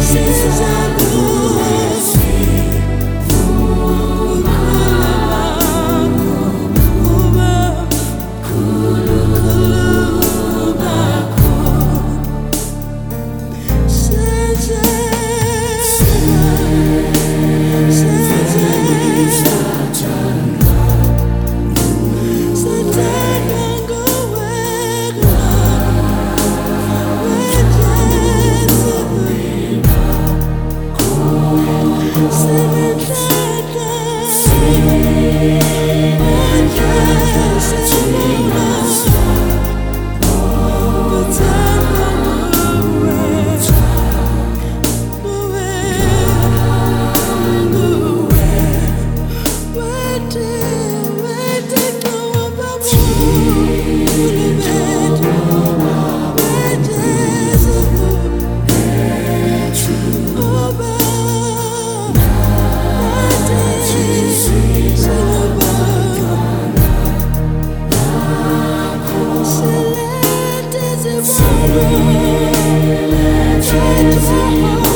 Since just Changes